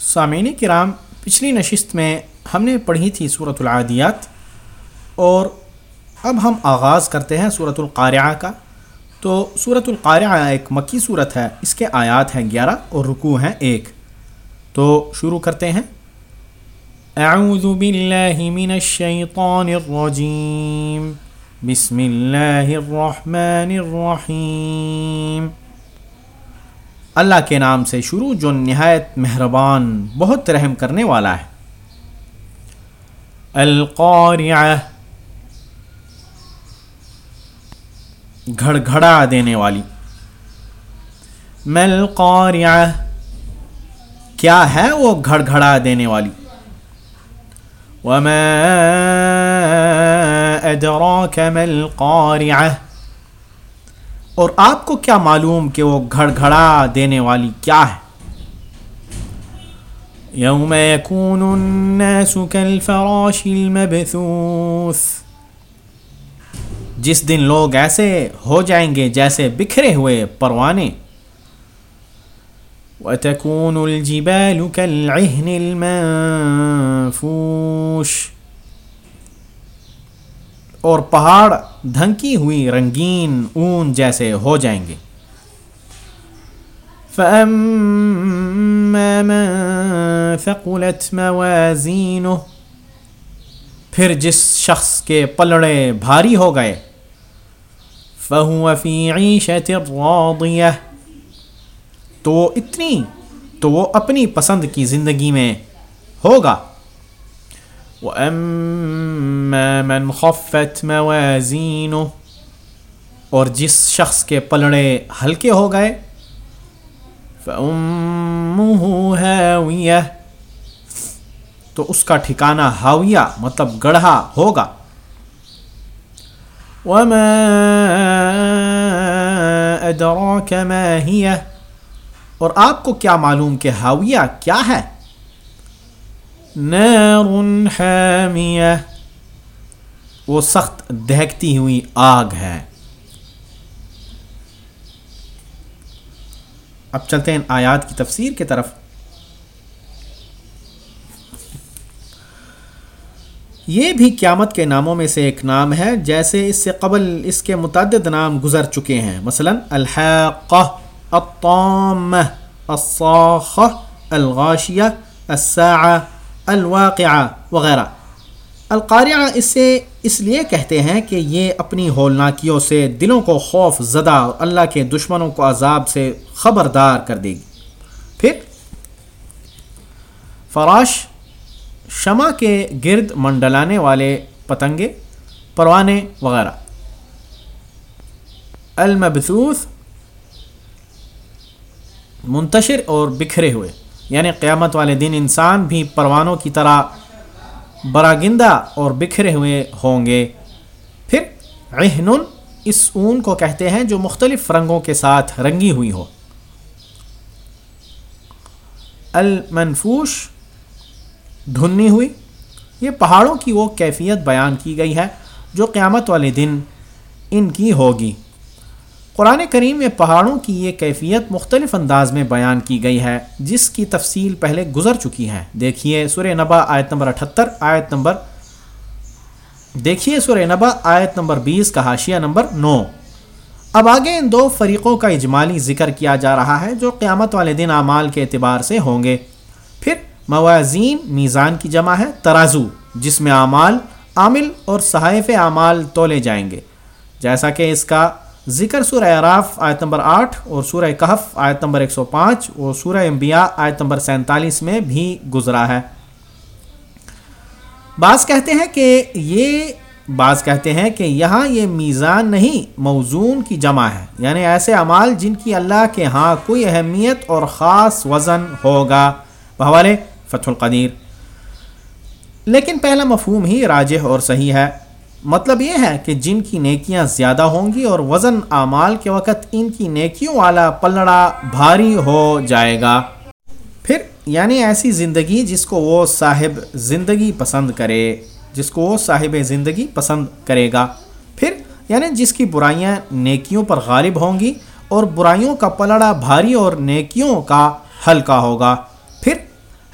سامعین کرام، پچھلی نشست میں ہم نے پڑھی تھی صورت العادیات اور اب ہم آغاز کرتے ہیں صورت القارعہ کا۔ تو صورت القارعہ ایک مکی صورت ہے، اس کے آیات ہیں گیارہ اور رکوع ہیں ایک۔ تو شروع کرتے ہیں۔ اعوذ باللہ من الشیطان الرجیم۔ بسم اللہ الرحمن الرحیم۔ اللہ کے نام سے شروع جو نہایت مہربان، بہت رحم کرنے والا ہے۔ القارعہ۔ گھڑ گھڑا دینے والی۔ مل قارعہ۔ کیا ہے وہ گھڑ گھڑا دینے والی؟ وما ادراک مل قارعہ اور آپ کو کیا معلوم کہ وہ گھڑ گھڑا دینے والی کیا ہے؟ یوم یکون الناس کالفراش المبثوث۔ جس دن لوگ ایسے ہو جائیں گے جیسے بکھرے ہوئے پروانے۔ وَتَكُونُ الْجِبَالُ كَالْعِهْنِ الْمَنفُوشِ۔ اور پہاڑ دھنکی ہوئی رنگین اون جیسے ہو جائیں گے۔ فَأَمَّا مَن ثَقُلَتْ مَوَازِينُهُ، پھر جس شخص کے پلڑے بھاری ہو گئے، فَهُوَ فِي عِيشَةٍ رَاضِيَةٍ۔ تو اتنی تو وہ اپنی پسند کی زندگی میں ہوگا۔ وَأَمَّا مَنْ خَفَّتْ مَوَازِينُهُ۔ اور جس شخص کے پلڑے ہلکے ہو گئے، فَأُمُّهُ تو اس کا ٹھکانہ ہاویہ مطلب گڑھا ہوگا۔ وما ادراک ما ہی اور آپ کو کیا معلوم کہ ہاویہ کیا ہے؟ نار حامیہ وہ سخت دہکتی ہوئی آگ ہے۔ اب چلتے ہیں آیات کی تفسیر کی طرف۔ یہ بھی قیامت کے ناموں میں سے ایک نام ہے، جیسے اس سے قبل اس کے متعدد نام گزر چکے ہیں۔ مثلا، الحاقہ، الطامہ، الصاخہ، الغاشیہ، الساعہ، الواقعہ وغیرہ۔ القارعہ اس سے اس لیے کہتے ہیں کہ یہ اپنی ہولناکیوں سے دلوں کو خوف زدہ اور اللہ کے دشمنوں کو عذاب سے خبردار کر دے گی۔ پھر فراش شمع کے گرد منڈلانے والے پتنگے پروانے وغیرہ۔ المبثوث منتشر اور بکھرے ہوئے یعنی قیامت والے دن انسان بھی پروانوں کی طرح براگندہ اور بکھرے ہوئے ہوں گے۔ پھر عہن اس اون کو کہتے ہیں جو مختلف رنگوں کے ساتھ رنگی ہوئی ہو۔ المنفوش، دھنی ہوئی۔ یہ پہاڑوں کی وہ کیفیت بیان کی گئی ہے جو قیامت والے دن ان کی ہوگی۔ قرآن کریم میں پہاڑوں کی یہ کیفیت مختلف انداز میں بیان کی گئی ہے، جس کی تفصیل پہلے گزر چکی ہے دیکھیے سر نبا آیت نمبر اٹھتر، آیت نمبر دیکھیے سر نبا آیت نمبر بیس کا حاشیہ نمبر نو۔ اب آگے ان دو فریقوں کا اجمالی ذکر کیا جا رہا ہے جو قیامت والے دن اعمال کے اعتبار سے ہوں گے۔ پھر موازین میزان کی جمع ہے، ترازو، جس میں اعمال، عامل اور صحائف اعمال تولے جائیں گے۔ جیسا کہ اس کا ذکر سورہ عراف آیت نمبر آٹھ اور سورہ کہف آیت نمبر ایک سو پانچ اور سورہ انبیاء آیت نمبر سینتالیس میں بھی گزرا ہے۔ بعض کہتے ہیں کہ یہ، بعض کہتے ہیں کہ یہاں یہ میزان نہیں، موزون کی جمع ہے۔ یعنی ایسے اعمال جن کی اللہ کے ہاں کوئی اہمیت اور خاص وزن ہوگا۔ بحوالے فتح القدیر۔ لیکن پہلا مفہوم ہی راجح اور صحیح ہے۔ مطلب یہ ہے کہ جن کی نیکیاں زیادہ ہوں گی اور وزن اعمال کے وقت ان کی نیکیوں والا پلڑا بھاری ہو جائے گا۔ پھر یعنی ایسی زندگی جس کو وہ صاحب زندگی پسند کرے، جس کو وہ صاحب زندگی پسند کرے گا۔ پھر یعنی جس کی برائیاں نیکیوں پر غالب ہوں گی اور برائیوں کا پلڑا بھاری اور نیکیوں کا ہلکا ہوگا۔ پھر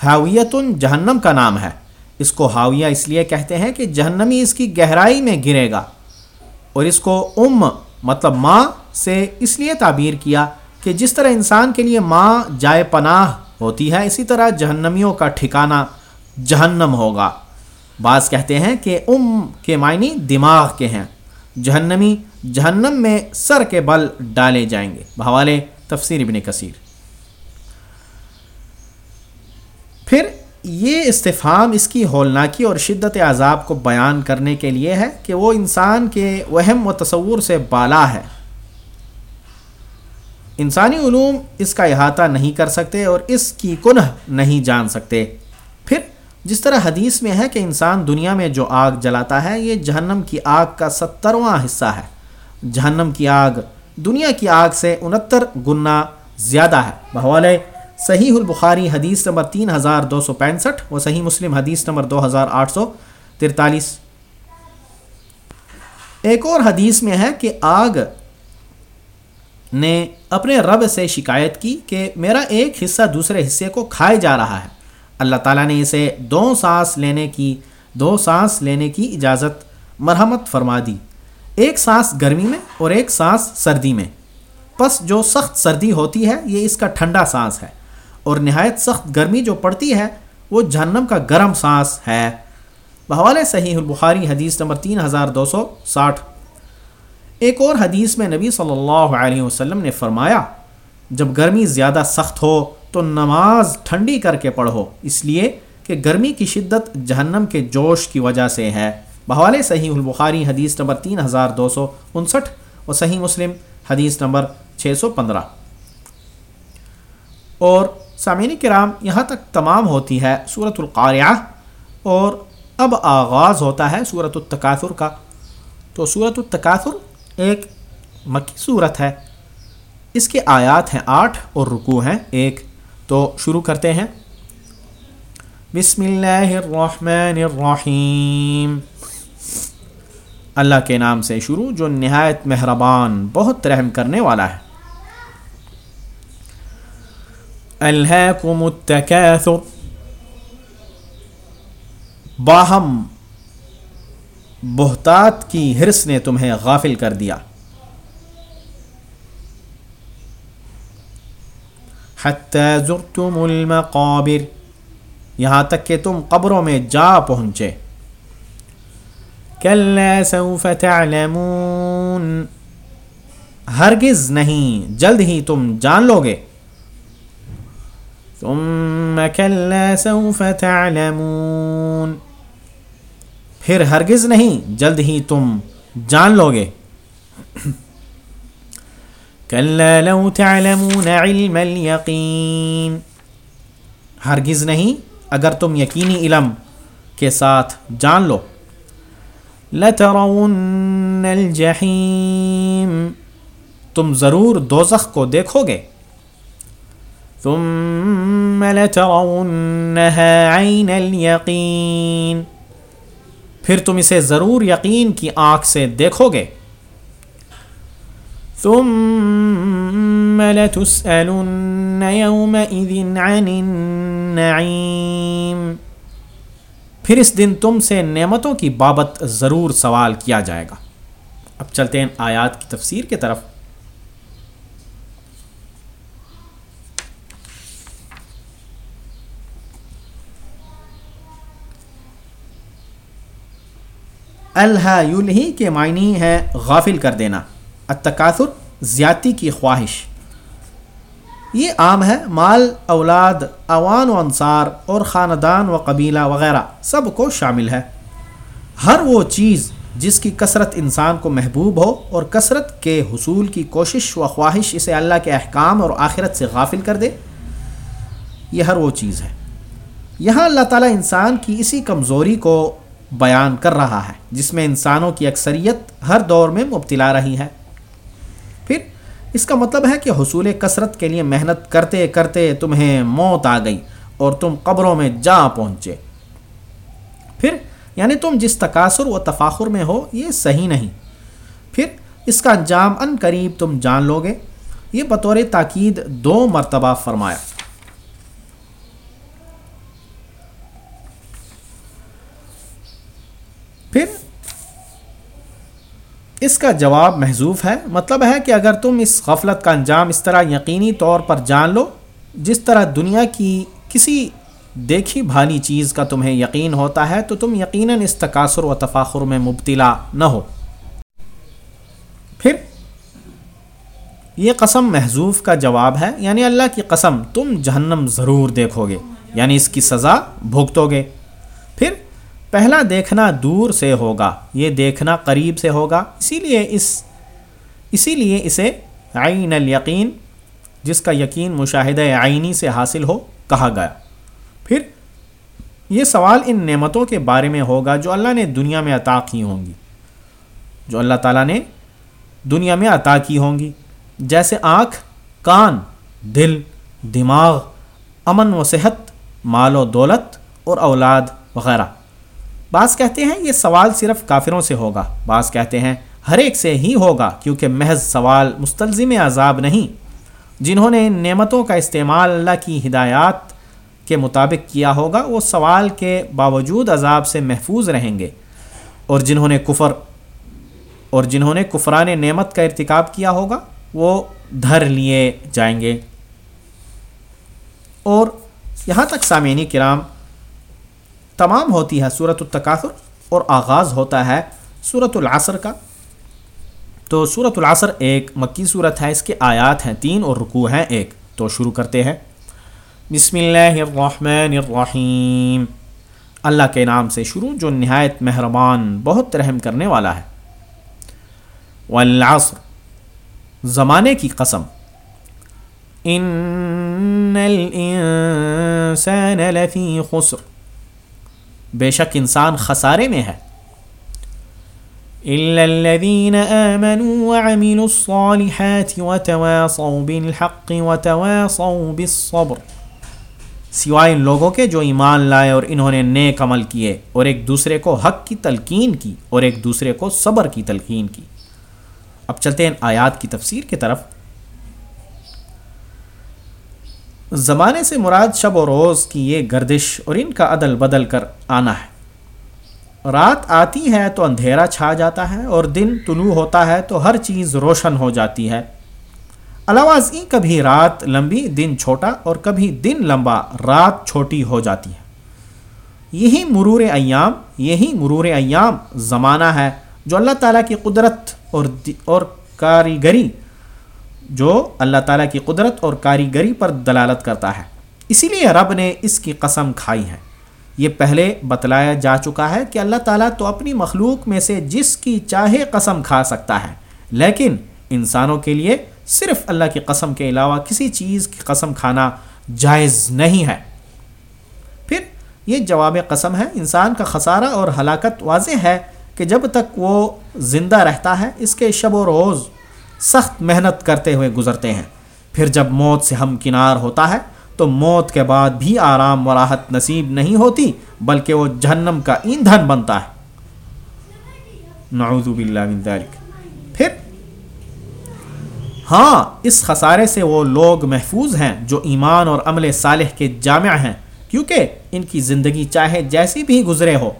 ہاویت جہنم کا نام ہے۔ اس کو ہاویہ اس لیے کہتے ہیں کہ جہنمی اس کی گہرائی میں گرے گا اور اس کو ام مطلب ماں سے اس لیے تعبیر کیا کہ جس طرح انسان کے لیے ماں جائے پناہ ہوتی ہے، اسی طرح جہنمیوں کا ٹھکانہ جہنم ہوگا۔ بعض کہتے ہیں کہ ام کے معنی دماغ کے ہیں۔ جہنمی جہنم میں سر کے بل ڈالے جائیں گے۔ بحوالے تفسیر ابن کثیر۔ پھر یہ استفام اس کی ہولناکی اور شدت عذاب کو بیان کرنے کے لیے ہے کہ وہ انسان کے وہم و تصور سے بالا ہے۔ انسانی علوم اس کا احاطہ نہیں کر سکتے اور اس کی کنہ نہیں جان سکتے۔ پھر جس طرح حدیث میں ہے کہ انسان دنیا میں جو آگ جلاتا ہے، یہ جہنم کی آگ کا سترواں حصہ ہے۔ جہنم کی آگ دنیا کی آگ سے انہتر گنا زیادہ ہے۔ بحوالے صحیح البخاری حدیث نمبر تین ہزار دو سو پینسٹھ و صحیح مسلم حدیث نمبر دو ہزار آٹھ سو ترتالیس ایک اور حدیث میں ہے کہ آگ نے اپنے رب سے شکایت کی کہ میرا ایک حصہ دوسرے حصے کو کھائے جا رہا ہے۔ اللہ تعالیٰ نے اسے دو سانس لینے کی، دو سانس لینے کی اجازت، مرحمت فرما دی۔ ایک سانس گرمی میں اور ایک سانس سردی میں۔ پس جو سخت سردی ہوتی ہے، یہ اس کا ٹھنڈا سانس ہے۔ اور نہایت سخت گرمی جو پڑتی ہے، وہ جہنم کا گرم سانس ہے۔ بحوالے صحیح البخاری حدیث نمبر تین ہزار دو سو ساٹھ۔ ایک اور حدیث میں نبی صلی اللہ علیہ وسلم نے فرمایا، جب گرمی زیادہ سخت ہو تو نماز ٹھنڈی کر کے پڑھو، اس لیے کہ گرمی کی شدت جہنم کے جوش کی وجہ سے ہے۔ بحوالے صحیح البخاری حدیث نمبر تین ہزار دو سو انسٹھ اور صحیح مسلم حدیث نمبر چھ سو پندرہ۔ اور سامعین کرام، یہاں تک تمام ہوتی ہے صورت القاریہ اور اب آغاز ہوتا ہے صورت التکاثر کا۔ تو صورت التکاثر ایک مکی صورت ہے۔ اس کے آیات ہیں آٹھ اور رکوع ہیں ایک۔ تو شروع کرتے ہیں۔ بسم اللہ الرحمن الرحیم۔ اللہ کے نام سے شروع، جو نہایت مہربان، بہت رحم کرنے والا ہے۔ الہاکم التکاثر باہم، بہتات کی حرص نے تمہیں غافل کر دیا۔ حتی زرتم المقابر، یہاں تک کہ تم قبروں میں جا پہنچے۔ سوف تعلمون۔ ہرگز نہیں، جلد ہی تم جان لو گے ثم سوف تعلمون پھر ہرگز نہیں، جلد ہی تم جان لو گے۔ لو تعلمون علم اليقین ہرگز نہیں، اگر تم یقینی علم کے ساتھ جان لو۔ لترون الجحیم تم ضرور دوزخ کو دیکھو گے۔ ثم لترونها عین الیقین۔ پھر تم اسے ضرور یقین کی آنکھ سے دیکھو گے۔ ثم لتسألن يومئذ عن النعيم پھر اس دن تم سے نعمتوں کی بابت ضرور سوال کیا جائے گا۔ اب چلتے ہیں آیات کی تفسیر کی طرف۔ الحا یلہی کے معنی ہے غافل کر دینا، التکاثر، زیادتی کی خواہش۔ یہ عام ہے، مال، اولاد، اوان و انصار اور خاندان و قبیلہ وغیرہ، سب کو شامل ہے۔ ہر وہ چیز جس کی کثرت انسان کو محبوب ہو اور کثرت کے حصول کی کوشش و خواہش اسے اللہ کے احکام اور آخرت سے غافل کر دے۔ یہ ہر وہ چیز ہے۔ یہاں اللہ تعالیٰ انسان کی اسی کمزوری کو بیان کر رہا ہے، جس میں انسانوں کی اکثریت ہر دور میں مبتلا رہی ہے۔ پھر اس کا مطلب ہے کہ حصول کثرت کے لیے محنت کرتے کرتے تمہیں موت آ گئی اور تم قبروں میں جا پہنچے۔ پھر یعنی تم جس تقاصر و تفاخر میں ہو، یہ صحیح نہیں۔ پھر اس کا انجام ان قریب تم جان لو گے یہ بطور تاکید دو مرتبہ فرمایا۔ پھر اس کا جواب محضوف ہے۔ مطلب ہے کہ اگر تم اس غفلت کا انجام اس طرح یقینی طور پر جان لو، جس طرح دنیا کی کسی دیکھی بھالی چیز کا تمہیں یقین ہوتا ہے، تو تم یقیناً اس تقاصر و تفاخر میں مبتلا نہ ہو۔ پھر یہ قسم محضوف کا جواب ہے یعنی اللہ کی قسم تم جہنم ضرور دیکھو گے یعنی اس کی سزا بھگتو گے۔ پھر پہلا دیکھنا دور سے ہوگا، یہ دیکھنا قریب سے ہوگا۔ اسی لیے اس، اسی لیے اسے عین الیقین، جس کا یقین مشاہدہ آئینی سے حاصل ہو، کہا گیا۔ پھر یہ سوال ان نعمتوں کے بارے میں ہوگا جو اللہ نے دنیا میں عطا کی ہوں گی۔ جو اللہ تعالیٰ نے دنیا میں عطا کی ہوں گی۔ جیسے آنکھ، کان، دل، دماغ، امن و صحت، مال و دولت اور اولاد وغیرہ۔ بعض کہتے ہیں یہ سوال صرف کافروں سے ہوگا، بعض کہتے ہیں ہر ایک سے ہی ہوگا کیونکہ محض سوال مستلزم عذاب نہیں۔ جنہوں نے نعمتوں کا استعمال اللہ کی ہدایات کے مطابق کیا ہوگا، وہ سوال کے باوجود عذاب سے محفوظ رہیں گے۔ اور جنہوں نے کفر، اور جنہوں نے کفران نعمت کا ارتکاب کیا ہوگا، وہ دھر لیے جائیں گے۔ اور یہاں تک سامعینی کرام تمام ہوتی ہے صورت التکاثر اور آغاز ہوتا ہے صورت العصر کا۔ تو صورت العصر ایک مکی صورت ہے، اس کے آیات ہیں تین اور رکوع ہیں ایک۔ تو شروع کرتے ہیں۔ بسم اللہ الرحمن الرحیم۔ اللہ کے نام سے شروع، جو نہایت مہربان، بہت رحم کرنے والا ہے۔ والعصر، زمانے کی قسم۔ ان الانسان لفی خسر۔ بے شک انسان خسارے میں ہے۔ الا الذين امنوا وعملوا الصالحات وتواصوا بالحق وتواصوا بالصبر۔ سوائے ان لوگوں کے جو ایمان لائے اور انہوں نے نیک عمل کیے، اور ایک دوسرے کو حق کی تلقین کی، اور ایک دوسرے کو صبر کی تلقین کی۔ اب چلتے ہیں آیات کی تفسیر کی طرف۔ زمانے سے مراد شب و روز کی یہ گردش اور ان کا عدل بدل کر آنا ہے۔ رات آتی ہے تو اندھیرا چھا جاتا ہے اور دن طلوع ہوتا ہے تو ہر چیز روشن ہو جاتی ہے۔ علاوہ ازیں کبھی رات لمبی، دن چھوٹا اور کبھی دن لمبا، رات چھوٹی ہو جاتی ہے۔ یہی مرور ایام، یہی مرور ایام زمانہ ہے جو اللہ تعالیٰ کی قدرت اور اور کاریگری جو اللہ تعالیٰ کی قدرت اور کاریگری پر دلالت کرتا ہے۔ اسی لیے رب نے اس کی قسم کھائی ہے۔ یہ پہلے بتلایا جا چکا ہے کہ اللہ تعالیٰ تو اپنی مخلوق میں سے جس کی چاہے قسم کھا سکتا ہے، لیکن انسانوں کے لیے صرف اللہ کی قسم کے علاوہ کسی چیز کی قسم کھانا جائز نہیں ہے۔ پھر یہ جواب قسم ہے، انسان کا خسارہ اور ہلاکت واضح ہے کہ جب تک وہ زندہ رہتا ہے، اس کے شب و روز سخت محنت کرتے ہوئے گزرتے ہیں۔ پھر جب موت سے ہم کنار ہوتا ہے، تو موت کے بعد بھی آرام و راحت نصیب نہیں ہوتی، بلکہ وہ جہنم کا ایندھن بنتا ہے۔ نعوذ باللہ من ذلك پھر؟ ہاں اس خسارے سے وہ لوگ محفوظ ہیں جو ایمان اور عمل صالح کے جامع ہیں، کیونکہ ان کی زندگی چاہے جیسی بھی گزرے ہو،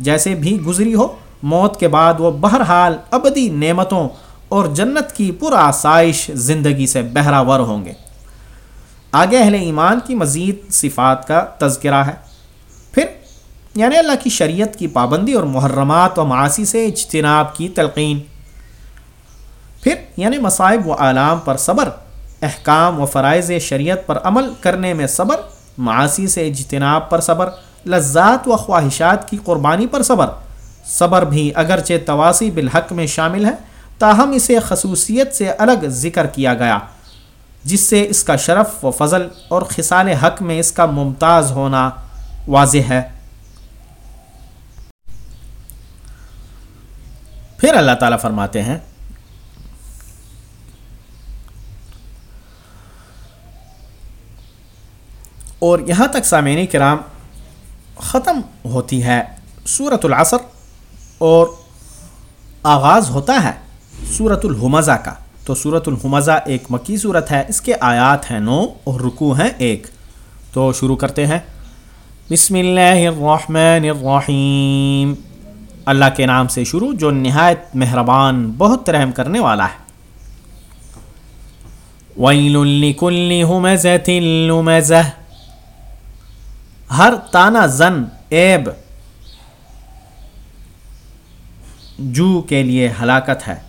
جیسے بھی گزری ہو، موت کے بعد وہ بہرحال ابدی نعمتوں اور جنت کی پر آسائش زندگی سے بہراور ہوں گے۔ آگے اہل ایمان کی مزید صفات کا تذکرہ ہے۔ پھر یعنی اللہ کی شریعت کی پابندی اور محرمات و معاشی سے اجتناب کی تلقین۔ پھر یعنی مصائب و عالام پر صبر، احکام و فرائض شریعت پر عمل کرنے میں صبر معاشی سے اجتناب پر صبر، لذات و خواہشات کی قربانی پر صبر۔ صبر بھی اگرچہ تواسی بالحق میں شامل ہے تاہم اسے خصوصیت سے الگ ذکر کیا گیا، جس سے اس کا شرف و فضل اور خسال حق میں اس کا ممتاز ہونا واضح ہے۔ پھر اللہ تعالیٰ فرماتے ہیں، اور یہاں تک سامعین کرام ختم ہوتی ہے صورت العصر اور آغاز ہوتا ہے۔ صورت الحمزہ کا۔ تو صورت الحمزہ ایک مکی صورت ہے، اس کے آیات ہیں نو اور رکو ہیں ایک۔ تو شروع کرتے ہیں۔ بسم اللہ الرحمن الرحیم۔ اللہ کے نام سے شروع، جو نہایت مہربان، بہت رحم کرنے والا ہے۔ وَيْلٌ ہر تانا زن ایب جو کے لیے ہلاکت ہے۔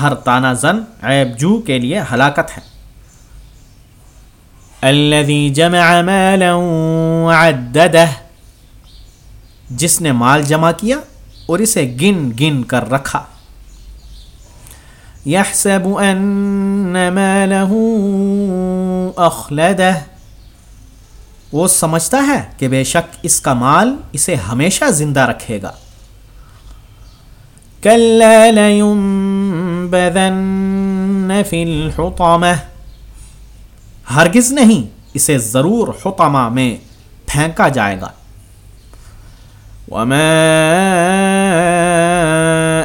ہر تانا زن عیب جو کے لیے ہلاکت ہے۔ الذي جمع مالا وعدده، جس نے مال جمع کیا اور اسے گن گن کر رکھا۔ يحسب ان ماله اخلده، وہ سمجھتا ہے کہ بے شک اس کا مال اسے ہمیشہ زندہ رکھے گا۔ كلا لينبذن في الحطمة. ہرگز نہیں، اسے ضرور حطمہ میں پھینکا جائے گا۔ وما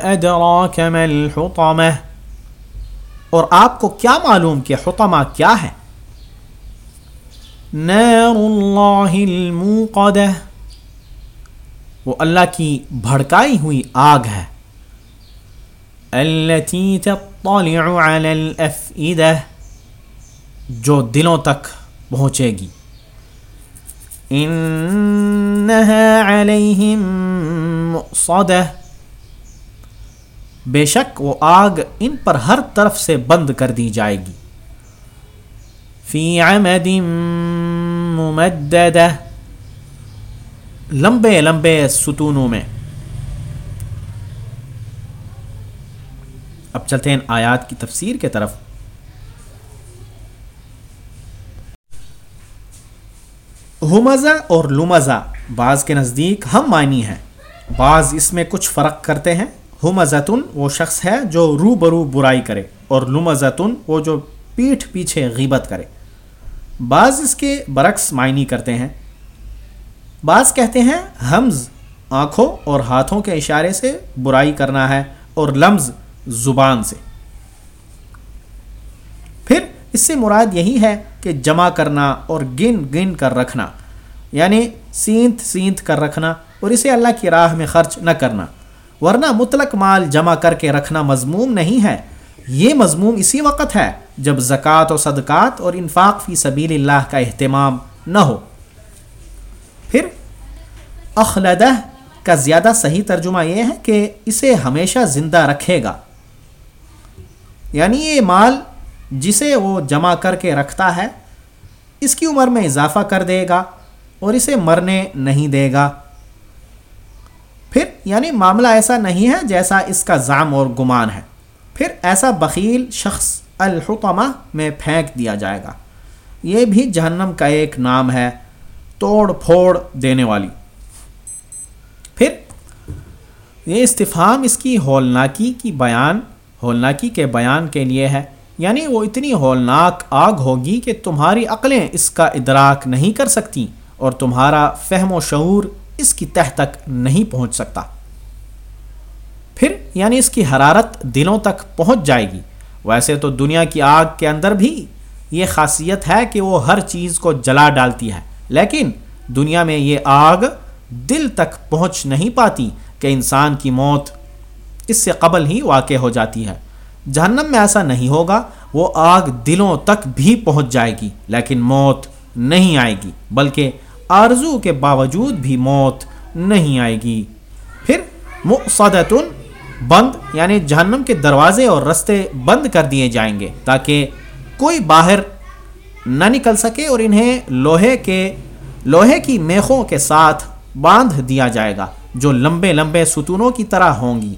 ادراك ما الحطمة۔ اور آپ کو کیا معلوم کہ حطمہ کیا ہے؟ نار اللہ الموقدہ وہ اللہ کی بھڑکائی ہوئی آگ ہے۔ التي تطلع على الافئدہ جو دلوں تک پہنچے گی۔ انہا علیہم مؤصدہ بے شک وہ آگ ان پر ہر طرف سے بند کر دی جائے گی۔ فی عمد ممددہ لمبے لمبے ستونوں میں۔ اب چلتے ہیں آیات کی تفسیر کے طرف۔ ہمزہ اور لمزہ بعض کے نزدیک ہم معنی ہیں۔ بعض اس میں کچھ فرق کرتے ہیں۔ ہمزتن وہ شخص ہے جو رو برو برائی کرے اور لمزتن وہ جو پیٹھ پیچھے غیبت کرے۔ بعض اس کے برعکس معنی کرتے ہیں۔ بعض کہتے ہیں حمز آنکھوں اور ہاتھوں کے اشارے سے برائی کرنا ہے اور لمز زبان سے۔ پھر اس سے مراد یہی ہے کہ جمع کرنا اور گن گن کر رکھنا یعنی سینت سینت کر رکھنا اور اسے اللہ کی راہ میں خرچ نہ کرنا۔ ورنہ مطلق مال جمع کر کے رکھنا مضموم نہیں ہے۔ یہ مضموم اسی وقت ہے جب زکوٰۃ و صدقات اور انفاق فی سبیل اللہ کا اہتمام نہ ہو۔ پھر اخلدہ کا زیادہ صحیح ترجمہ یہ ہے کہ اسے ہمیشہ زندہ رکھے گا۔ یعنی یہ مال جسے وہ جمع کر کے رکھتا ہے، اس کی عمر میں اضافہ کر دے گا اور اسے مرنے نہیں دے گا۔ پھر یعنی معاملہ ایسا نہیں ہے جیسا اس کا ضام اور گمان ہے۔ پھر ایسا بخیل شخص الحطمہ میں پھینک دیا جائے گا۔ یہ بھی جہنم کا ایک نام ہے، توڑ پھوڑ دینے والی۔ پھر یہ استفام اس کی ہولناکی کی بیان ہولناکی کے بیان کے لیے ہے۔ یعنی وہ اتنی ہولناک آگ ہوگی کہ تمہاری عقلیں اس کا ادراک نہیں کر سکتی اور تمہارا فہم و شعور اس کی تہ تک نہیں پہنچ سکتا۔ پھر یعنی اس کی حرارت دلوں تک پہنچ جائے گی۔ ویسے تو دنیا کی آگ کے اندر بھی یہ خاصیت ہے کہ وہ ہر چیز کو جلا ڈالتی ہے، لیکن دنیا میں یہ آگ دل تک پہنچ نہیں پاتی کہ انسان کی موت اس سے قبل ہی واقع ہو جاتی ہے۔ جہنم میں ایسا نہیں ہوگا، وہ آگ دلوں تک بھی پہنچ جائے گی، لیکن موت نہیں آئے گی، بلکہ آرزو کے باوجود بھی موت نہیں آئے گی۔ پھر مقصدتن بند یعنی جہنم کے دروازے اور رستے بند کر دیے جائیں گے، تاکہ کوئی باہر نہ نکل سکے اور انہیں لوہے کے، لوہے کی میخوں کے ساتھ باندھ دیا جائے گا، جو لمبے لمبے ستونوں کی طرح ہوں گی۔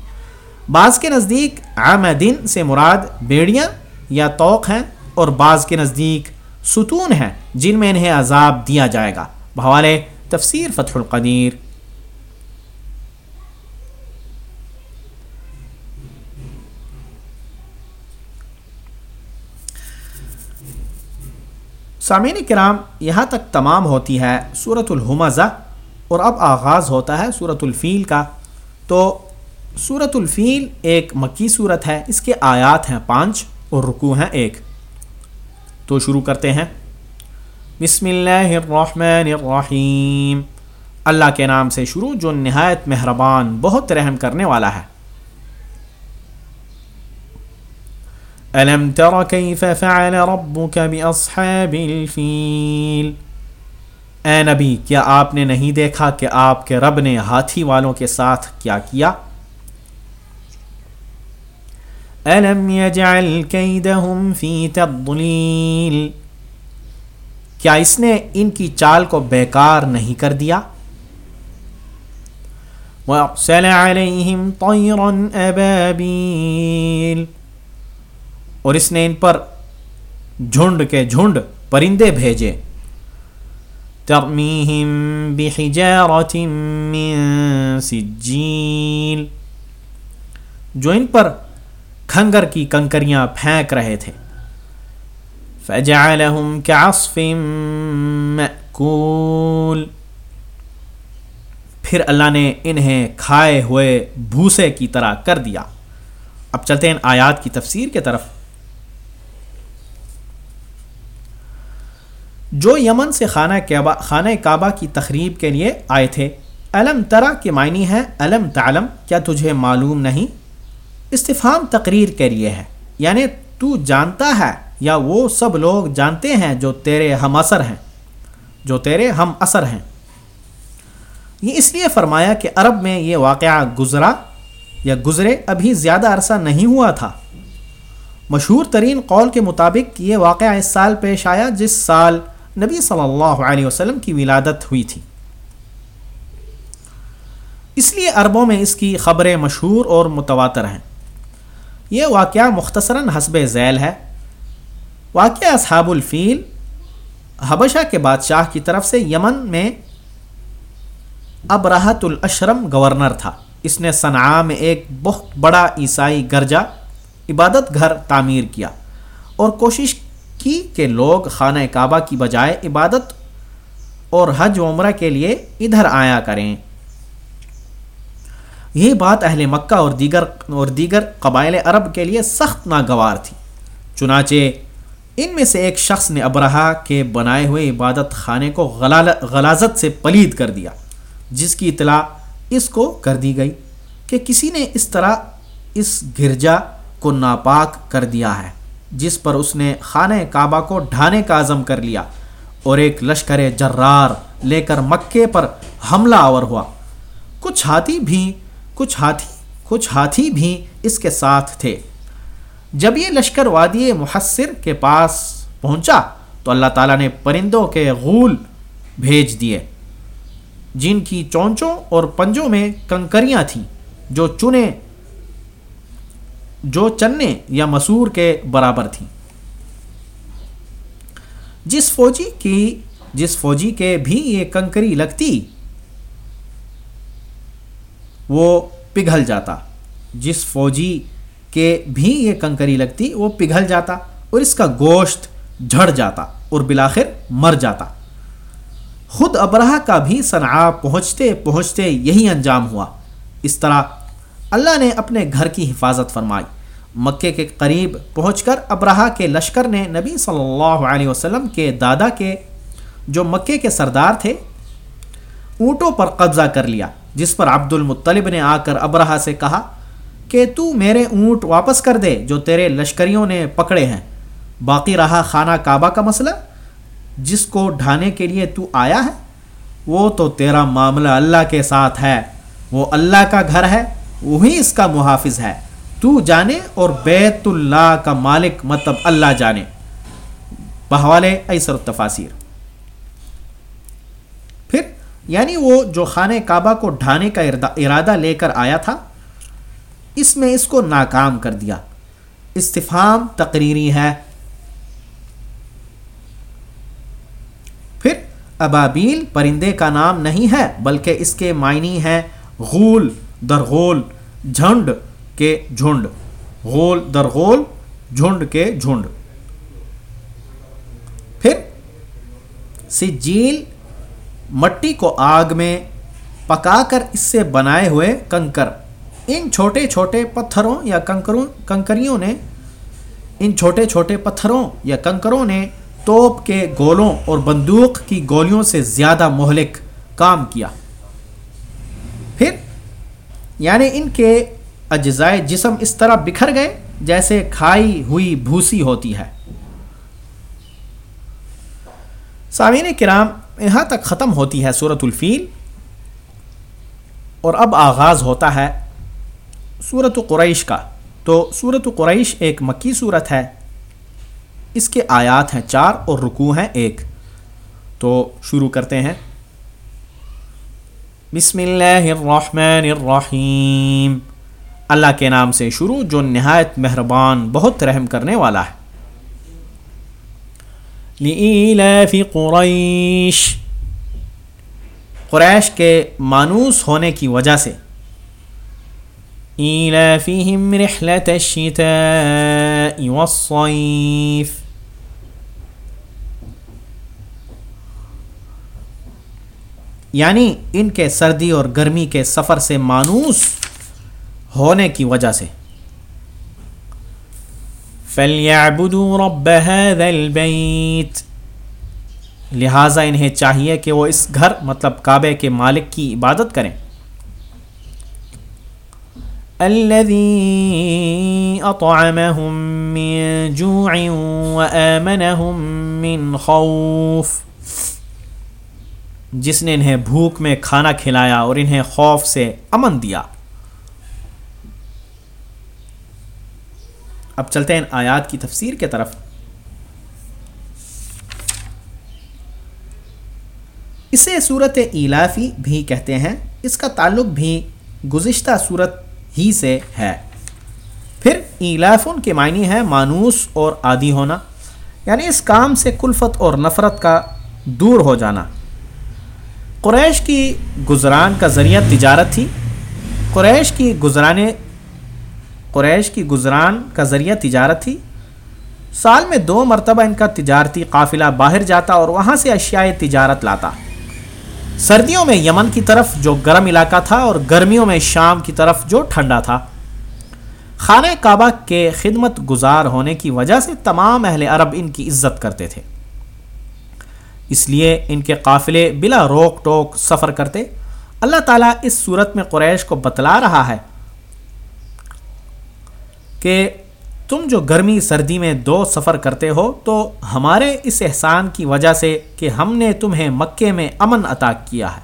بعض کے نزدیک آمدین سے مراد بیڑیاں یا توق ہیں اور بعض کے نزدیک ستون ہیں جن میں انہیں عذاب دیا جائے گا۔ بحوالے تفسیر فتح القدیر۔ سامعین کرام، یہاں تک تمام ہوتی ہے صورت الحمزہ اور اب آغاز ہوتا ہے صورت الفیل کا۔ تو صورت الفیل ایک مکی صورت ہے۔ اس کے آیات ہیں پانچ اور رکو ہیں ایک۔ تو شروع کرتے ہیں۔ بسم اللہ الرحمن الرحیم۔ اللہ کے نام سے شروع، جو نہایت مہربان، بہت رحم کرنے والا ہے۔ تر فعل الفیل؟ اے نبی، کیا آپ نے نہیں دیکھا کہ آپ کے رب نے ہاتھی والوں کے ساتھ کیا کیا؟ الم يجعل تضلیل کیا اس نے ان کی چال کو بیکار نہیں کر دیا؟ عَلَيْهِمْ طَيْرًا أَبَابِيل۔ اور اس نے ان پر جھنڈ کے جھنڈ پرندے بھیجے۔ ترمیہم بحجارت من سجیل جو ان پر کھنگر کی کنکریاں پھینک رہے تھے۔ فجعلہم کعصف مأکول پھر اللہ نے انہیں کھائے ہوئے بھوسے کی طرح کر دیا۔ اب چلتے ہیں آیات کی تفسیر کے طرف۔ جو یمن سے خانہ کعبہ خانہ کعبہ کی تقریب کے لیے آئے تھے علم ترا کے معنی ہے علم تعلم، کیا تجھے معلوم نہیں؟ استفام تقریر کے لیے ہے۔ یعنی تو جانتا ہے یا وہ سب لوگ جانتے ہیں جو تیرے ہم اثر ہیں۔ جو تیرے ہم اثر ہیں۔ یہ اس لیے فرمایا کہ عرب میں یہ واقعہ گزرا یا گزرے ابھی زیادہ عرصہ نہیں ہوا تھا۔ مشہور ترین قول کے مطابق یہ واقعہ اس سال پیش آیا جس سال نبی صلی اللہ علیہ وسلم کی ولادت ہوئی تھی۔ اس لیے عربوں میں اس کی خبریں مشہور اور متواتر ہیں۔ یہ واقعہ مختصراً حسب ذیل ہے۔ واقعہ اصحاب الفیل حبشہ کے بادشاہ کی طرف سے یمن میں ابراہت الاشرم گورنر تھا۔ اس نے صنعاء میں ایک بہت بڑا عیسائی گرجا، عبادت گھر تعمیر کیا اور کوشش کی کہ لوگ خانہ کعبہ کی بجائے عبادت اور حج عمرہ کے لیے ادھر آیا کریں۔ یہ بات اہل مکہ اور دیگر اور دیگر قبائل عرب کے لیے سخت ناگوار تھی۔ چنانچہ ان میں سے ایک شخص نے ابراہ کے بنائے ہوئے عبادت خانے کو غلازت سے پلید کر دیا، جس کی اطلاع اس کو کر دی گئی کہ کسی نے اس طرح اس گرجا کو ناپاک کر دیا ہے، جس پر اس نے خانہ کعبہ کو ڈھانے کا عزم کر لیا اور ایک لشکر جرار لے کر مکے پر حملہ آور ہوا۔ کچھ ہاتھی بھی کچھ ہاتھی کچھ ہاتھی بھی اس کے ساتھ تھے۔ جب یہ لشکر وادی محسر کے پاس پہنچا تو اللہ تعالیٰ نے پرندوں کے غول بھیج دیے۔ جن کی چونچوں اور پنجوں میں کنکریاں تھیں، جو چنے جو چنے یا مسور کے برابر تھیں۔ جس فوجی کی، جس فوجی کے بھی یہ کنکری لگتی وہ پگھل جاتا۔ جس فوجی کے بھی یہ کنکری لگتی، وہ پگھل جاتا اور اس کا گوشت جھڑ جاتا اور بلاخر مر جاتا۔ خود ابراہ کا بھی صنعا پہنچتے پہنچتے یہی انجام ہوا۔ اس طرح اللہ نے اپنے گھر کی حفاظت فرمائی۔ مکے کے قریب پہنچ کر ابراہ کے لشکر نے نبی صلی اللہ علیہ وسلم کے دادا کے جو مکے کے سردار تھے، اونٹوں پر قبضہ کر لیا۔ جس پر عبد المطلب نے آ کر ابراہ سے کہا کہ تو میرے اونٹ واپس کر دے جو تیرے لشکریوں نے پکڑے ہیں۔ باقی رہا خانہ کعبہ کا مسئلہ؟ جس کو ڈھانے کے لیے تو آیا ہے؟ وہ تو تیرا معاملہ اللہ کے ساتھ ہے۔ وہ اللہ کا گھر ہے، وہی اس کا محافظ ہے۔ تو جانے اور بیت اللہ کا مالک مطلب اللہ جانے۔ بہوالے ایسر التفاصیر یعنی وہ جو خانہ کعبہ کو ڈھانے کا ارادہ لے کر آیا تھا، اس میں اس کو ناکام کر دیا۔ استفام تقریری ہے۔ پھر ابابیل پرندے کا نام نہیں ہے بلکہ اس کے معنی ہے غول، درغول، جھنڈ کے جھنڈ۔ غول، درغول، جھنڈ کے جھنڈ۔ پھر سجیل مٹی کو آگ میں پکا کر اس سے بنائے ہوئے کنکر۔ ان چھوٹے چھوٹے پتھروں یا کنکروں کنکریوں نے ان چھوٹے چھوٹے پتھروں یا کنکروں نے توپ کے گولوں اور بندوق کی گولیوں سے زیادہ مہلک کام کیا۔ پھر یعنی ان کے اجزائے جسم اس طرح بکھر گئے جیسے کھائی ہوئی بھوسی ہوتی ہے۔ سامعین کرام یہاں تک ختم ہوتی ہے صورت الفیل اور اب آغاز ہوتا ہے صورت قریش کا۔ تو صورت قریش ایک مکی صورت ہے۔ اس کے آیات ہیں چار اور رکوع ہیں ایک۔ تو شروع کرتے ہیں۔ بسم اللہ الرحمن الرحیم۔ اللہ کے نام سے شروع جو نہایت مہربان، بہت رحم کرنے والا ہے۔ لِإِلَافِ قُرَيْشِ قریش کے مانوس ہونے کی وجہ سے۔ إِلَافِهِمْ رِحْلَةَ الشِّتَاءِ وَالصَّيْفِ۔ یعنی ان کے سردی اور گرمی کے سفر سے مانوس ہونے کی وجہ سے۔ فَلْيَعْبُدُوا رَبَّ هَذَا الْبَيْتِ۔ لہٰذا انہیں چاہیے کہ وہ اس گھر مطلب کعبے کے مالک کی عبادت کریں۔ الذي اطعمهم من جوع وآمنهم من خوف۔ جس نے انہیں بھوک میں کھانا کھلایا اور انہیں خوف سے امن دیا۔ اب چلتے ہیں آیات کی تفسیر کے طرف۔ اسے صورت ایلافی بھی کہتے ہیں، اس کا تعلق بھی گزشتہ صورت ہی سے ہے۔ پھر ایلافن کے معنی ہے مانوس اور عادی ہونا یعنی اس کام سے کلفت اور نفرت کا دور ہو جانا۔ قریش کی گزران کا ذریعہ تجارت تھی۔ قریش کی گزرانے قریش کی گزران کا ذریعہ تجارت تھی۔ سال میں دو مرتبہ ان کا تجارتی قافلہ باہر جاتا اور وہاں سے اشیاء تجارت لاتا۔ سردیوں میں یمن کی طرف جو گرم علاقہ تھا اور گرمیوں میں شام کی طرف جو ٹھنڈا تھا۔ خانہ کعبہ کے خدمت گزار ہونے کی وجہ سے تمام اہل عرب ان کی عزت کرتے تھے۔ اس لیے ان کے قافلے بلا روک ٹوک سفر کرتے۔ اللہ تعالیٰ اس صورت میں قریش کو بتلا رہا ہے کہ تم جو گرمی سردی میں دو سفر کرتے ہو تو ہمارے اس احسان کی وجہ سے کہ ہم نے تمہیں مکے میں امن عطا کیا ہے۔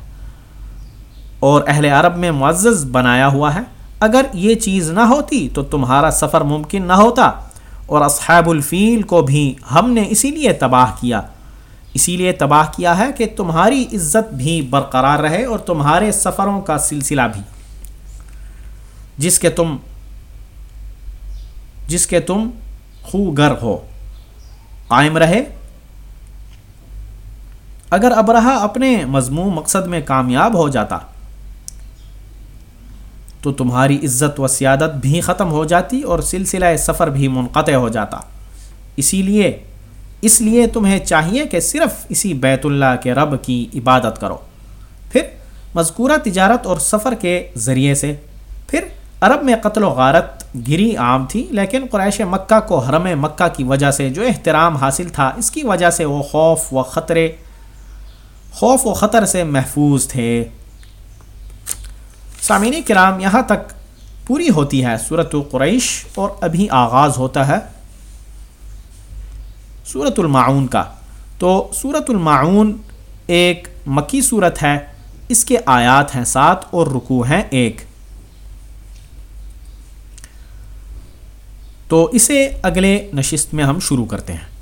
اور اہل عرب میں معزز بنایا ہوا ہے۔ اگر یہ چیز نہ ہوتی تو تمہارا سفر ممکن نہ ہوتا۔ اور اصحاب الفیل کو بھی ہم نے اسی لیے تباہ کیا۔ اسی لیے تباہ کیا ہے کہ تمہاری عزت بھی برقرار رہے اور تمہارے سفروں کا سلسلہ بھی۔ جس کے تم جس کے تم خو گر ہو۔ قائم رہے۔ اگر ابرہ اپنے مضمون مقصد میں کامیاب ہو جاتا، تو تمہاری عزت و سیادت بھی ختم ہو جاتی اور سلسلہ سفر بھی منقطع ہو جاتا۔ اسی لیے، اس لیے تمہیں چاہیے کہ صرف اسی بیت اللہ کے رب کی عبادت کرو۔ پھر مذکورہ تجارت اور سفر کے ذریعے سے، پھر عرب میں قتل و غارت گری عام تھی، لیکن قریش مکہ کو حرم مکہ کی وجہ سے جو احترام حاصل تھا، اس کی وجہ سے وہ خوف و خطرے، خوف و خطر سے محفوظ تھے۔ سامعین کرام، یہاں تک پوری ہوتی ہے صورت القریش اور ابھی آغاز ہوتا ہے صورت المعون کا۔ تو صورت المعون ایک مکی صورت ہے، اس کے آیات ہیں سات اور رکوع ہیں ایک۔ تو اسے اگلے نشست میں ہم شروع کرتے ہیں۔